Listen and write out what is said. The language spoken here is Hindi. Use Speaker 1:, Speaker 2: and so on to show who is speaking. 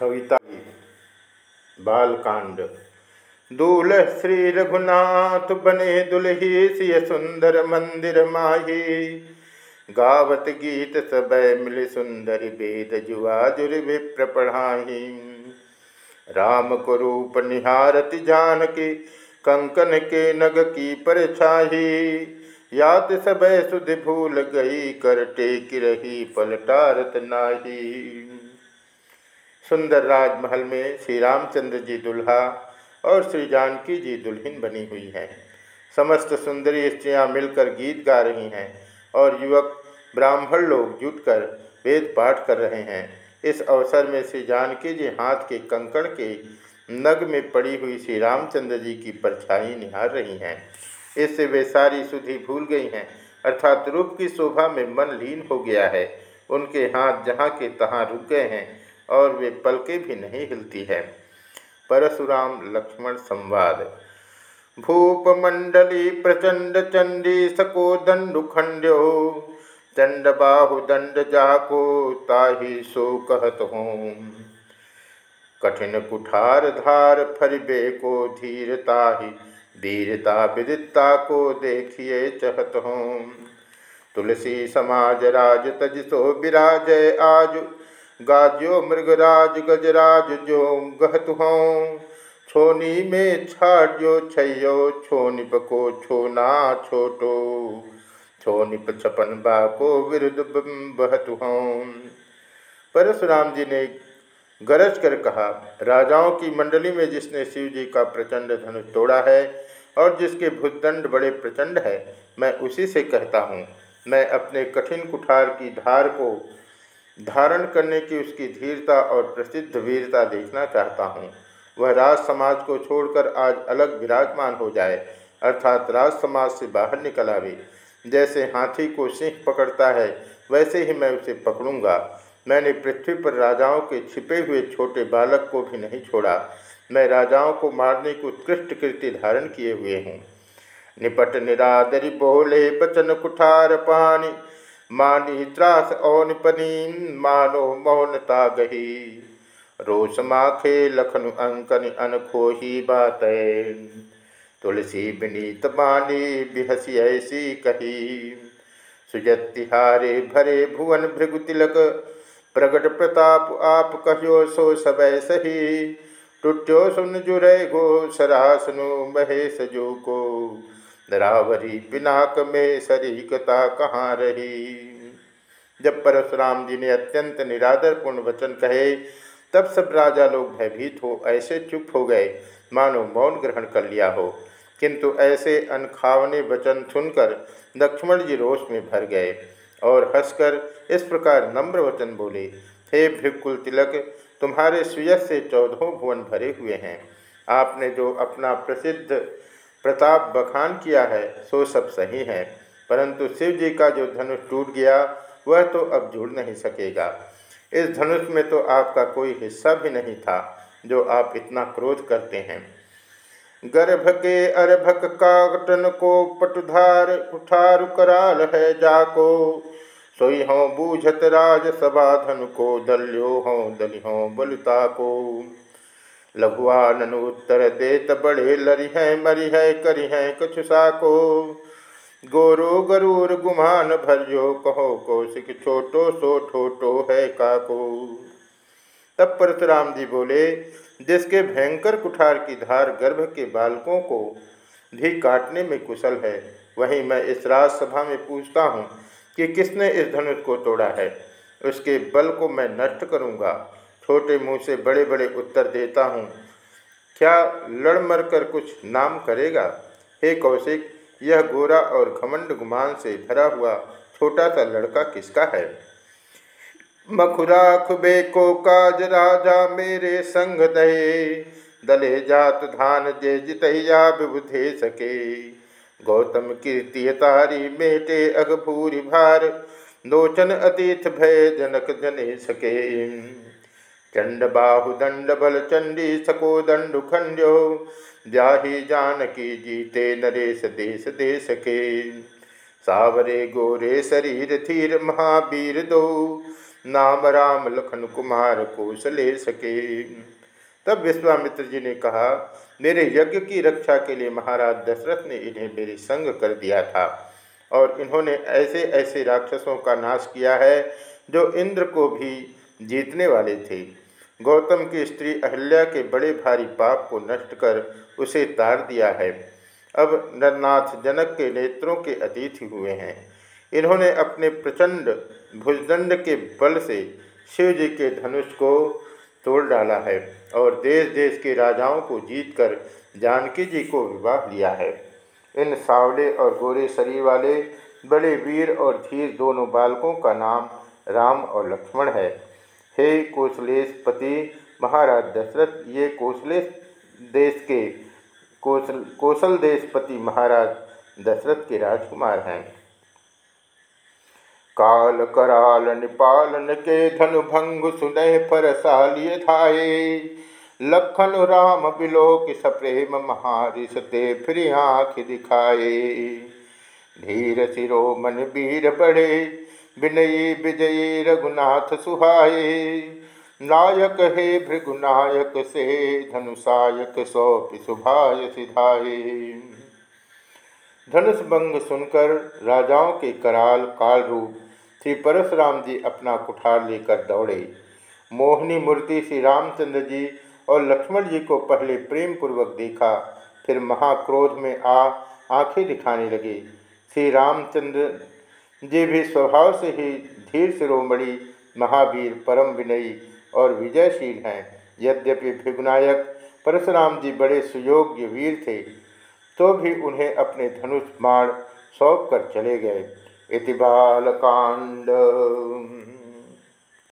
Speaker 1: कविता बालकांड। दूल श्री रघुनाथ बने दुलही सिय सुंदर मंदिर माही। गावत गीत सब मिल सुंदर वेद जुआजुर विप्र पढ़ाही। राम को रूप निहारत जानकी, कंकन के नग की परछाही। याद सब सुध भूल गई कर टेक रही पलटारत नाही। सुंदर राजमहल में श्री रामचंद्र जी दुल्हा और श्री जानकी जी दुल्हन बनी हुई हैं। समस्त सुंदरी स्त्रियाँ मिलकर गीत गा रही हैं और युवक ब्राह्मण लोग जुटकर वेद पाठ कर रहे हैं। इस अवसर में श्री जानकी जी हाथ के कंकण के नग में पड़ी हुई श्री रामचंद्र जी की परछाई निहार रही हैं। इससे वे सारी सुधि भूल गई हैं, अर्थात रूप की शोभा में मन लीन हो गया है। उनके हाथ जहाँ के तहाँ रुक गए हैं और वे पलके भी नहीं हिलती है। परशुराम लक्ष्मण संवाद। भूपमंडली प्रचंड चंडी सको दंडु खंड्यो। चंड बाहु दंड जाको ताही सो कहत हूँ कठिन कुठार धार फरिबे को धीरता ही वीरता विदिता को देखिए चहत हूँ तुलसी समाज राज तज सो विराजय आज। गाज्यो मृगराज गजराज जो गहत हों। छोनी में छाड्यो छो छोनिप को छोना छोटो। छोनिप छपन बा को विरुद्ध बहत हों। परशुराम जी ने गरज कर कहा, राजाओं की मंडली में जिसने शिव जी का प्रचंड धनुष तोड़ा है और जिसके भूतदंड बड़े प्रचंड है, मैं उसी से कहता हूँ, मैं अपने कठिन कुठार की धार को धारण करने की उसकी धीरता और प्रसिद्ध वीरता देखना चाहता हूँ। वह राज समाज को छोड़कर आज अलग विराजमान हो जाए, अर्थात राज समाज से बाहर निकल आवे। जैसे हाथी को सिंह पकड़ता है, वैसे ही मैं उसे पकड़ूँगा। मैंने पृथ्वी पर राजाओं के छिपे हुए छोटे बालक को भी नहीं छोड़ा। मैं राजाओं को मारने की उत्कृष्ट कृति धारण किए हुए हूँ। निपट निरादरी बोले, बचन कुठार पानी। मानी त्रास औनपनी मानो मौनता गही। रोष माखे लखन अंकन अनखो ही बात। तुलसी विनीत मानी बिहसी ऐसी कही। सुजतिहारे भरे भुवन भृगु तिलक, प्रगट प्रताप आप कहो सो सब सही टुट्यो सुन जुरे गो, सरासनु महेश जो को। रावरी पिनाक में शरीकता कहाँ रही? जब परशुराम जी ने अत्यंत निरादरपूर्ण वचन कहे, तब सब राजा लोग भयभीत हो, ऐसे चुप हो गए। मानो मौन ग्रहण कर लिया हो। किंतु ऐसे अनखावने वचन सुनकर लक्ष्मण जी रोष में भर गए और हंसकर इस प्रकार नम्र वचन बोले, हे भृकुल तिलक, तुम्हारे सुयस से चौदहों भुवन भरे हुए हैं। आपने जो अपना प्रसिद्ध प्रताप बखान किया है, सो सब सही है। परंतु शिव जी का जो धनुष टूट गया, वह तो अब जुड़ नहीं सकेगा। इस धनुष में तो आपका कोई हिस्सा भी नहीं था, जो आप इतना क्रोध करते हैं। गर्भ के अर्भक काटन को पटुधार उठार कराल है जाको। सोई हो बूझत राज सभा धन को, दल्यो हो दलिहो बलता को लघुआन उत्तर देत बड़े लरि है, मरि है, करि है कछुसा साको। गोरो गरूर गुमान भरियो, कहो कौशिक छोटो सो ठोटो है काको। तब परशुराम जी बोले, जिसके भयंकर कुठार की धार गर्भ के बालकों को भी काटने में कुशल है, वहीं मैं इस राजसभा में पूछता हूँ कि किसने इस धनुष को तोड़ा है? उसके बल को मैं नष्ट करूँगा। छोटे मुँह से बड़े बड़े उत्तर देता हूँ। क्या लड़ मर कर कुछ नाम करेगा? हे कौशिक, यह गोरा और घमंड गुमान से भरा हुआ छोटा सा लड़का किसका है? मखुरा खुबे को काज राजा मेरे संग दहे, दले जात धान जे जितैया विबुधे सके। गौतम कीर्ति तारी मेटे अगभूरि भार लोचन अतीत भय जनक जने सके। चंड बाहु दंड बल चंडी सको दंडु खंड्यो। ब्याही जानकी जीते नरेश देश देश के। सावरे गोरे शरीर थीर महावीर दो। नाम राम लखन कुमार कौशले सके। तब विश्वामित्र जी ने कहा, मेरे यज्ञ की रक्षा के लिए महाराज दशरथ ने इन्हें मेरे संग कर दिया था और इन्होंने ऐसे ऐसे राक्षसों का नाश किया है जो इंद्र को भी जीतने वाले थे। गौतम की स्त्री अहल्या के बड़े भारी पाप को नष्ट कर उसे तार दिया है। अब नरनाथ जनक के नेत्रों के अतिथि हुए हैं। इन्होंने अपने प्रचंड भुजदंड के बल से शिव जी के धनुष को तोड़ डाला है और देश देश के राजाओं को जीतकर जानकी जी को विवाह लिया है। इन सावले और गोरे शरीर वाले, बड़े वीर और धीर दोनों बालकों का नाम राम और लक्ष्मण है। हे कौशलेश पति, महाराज दशरथ, ये कौशलेश देश के कौशल कौशल देशपति महाराज दशरथ के राजकुमार हैं। काल कराल निपालन के धनु भंग सुनह पर सालिय धाये लखन राम बिलोक सप्रेम महारिशते फिर आँख दिखाए। धीर सिरो मन वीर बड़े विनयी विजयी रघुनाथ सुहाये नायक हे भृगुनायक से धनुषायक सौपि सुभाय सिधाये धनुष भंग सुनकर राजाओं के कराल काल रूप श्री परशुराम जी अपना कुठार लेकर दौड़े। मोहनी मूर्ति श्री रामचंद्र जी और लक्ष्मण जी को पहले प्रेम पूर्वक देखा, फिर महाक्रोध में आ आँखें दिखाने लगे। श्री रामचंद्र जी भी स्वभाव से ही धीर शिरोमणि, महावीर, परम विनयी और विजयशील हैं, यद्यपि भिगुनायक परशुराम जी बड़े सुयोग्य वीर थे तो भी उन्हें अपने धनुष बाण सौंप कर चले गए। इति बालकांड।